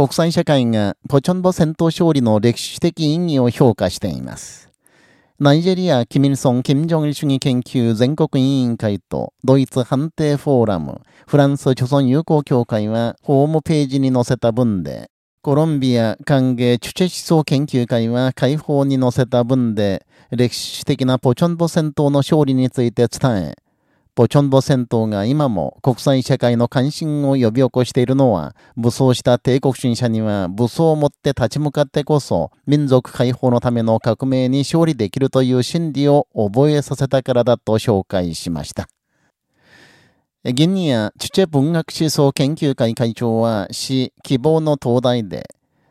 国際社会がポチョンボ戦闘勝利の歴史的意義を評価しています。ナイジェリア・キミルソン・キム・ジョン主義研究全国委員会とドイツ判定フォーラム、フランス著村友好協会はホームページに載せた文で、コロンビア歓迎チュチェ思想研究会は解放に載せた文で、歴史的なポチョンボ戦闘の勝利について伝え、ポチョンボ戦闘が今も国際社会の関心を呼び起こしているのは、武装した帝国主義者には武装を持って立ち向かってこそ、民族解放のための革命に勝利できるという心理を覚えさせたからだと紹介しました。ギニアチュチェ文学思想研究会会長は、市希望の東大で、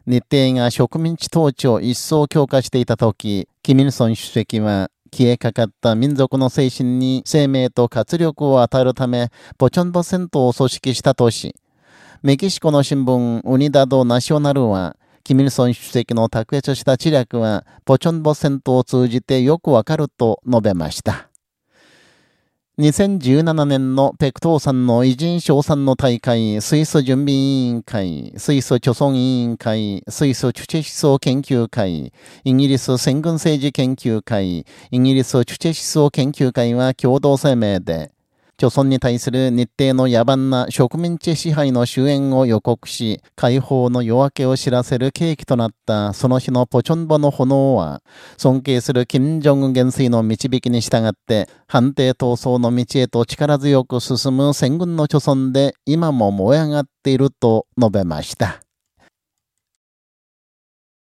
日程が植民地統治を一層強化していたとき、キミルソン主席は、消えかかった民族の精神に生命と活力を与えるため、ポチョンボ戦闘を組織したとし、メキシコの新聞、ウニダド・ナショナルは、キミルソン主席の卓越した知略は、ポチョンボ戦闘を通じてよくわかると述べました。2017年のペクトーさんの偉人賞賛の大会、スイス準備委員会、スイス貯村委員会、スイスチュチェ思想研究会、イギリス戦軍政治研究会、イギリスチュチェ思想研究会は共同声明で、朝村に対する日程の野蛮な植民地支配の終焉を予告し、解放の夜明けを知らせる契機となったその日のポチョンボの炎は、尊敬する金正恩元帥の導きに従って、判定闘争の道へと力強く進む戦軍の朝村で今も燃え上がっていると述べました。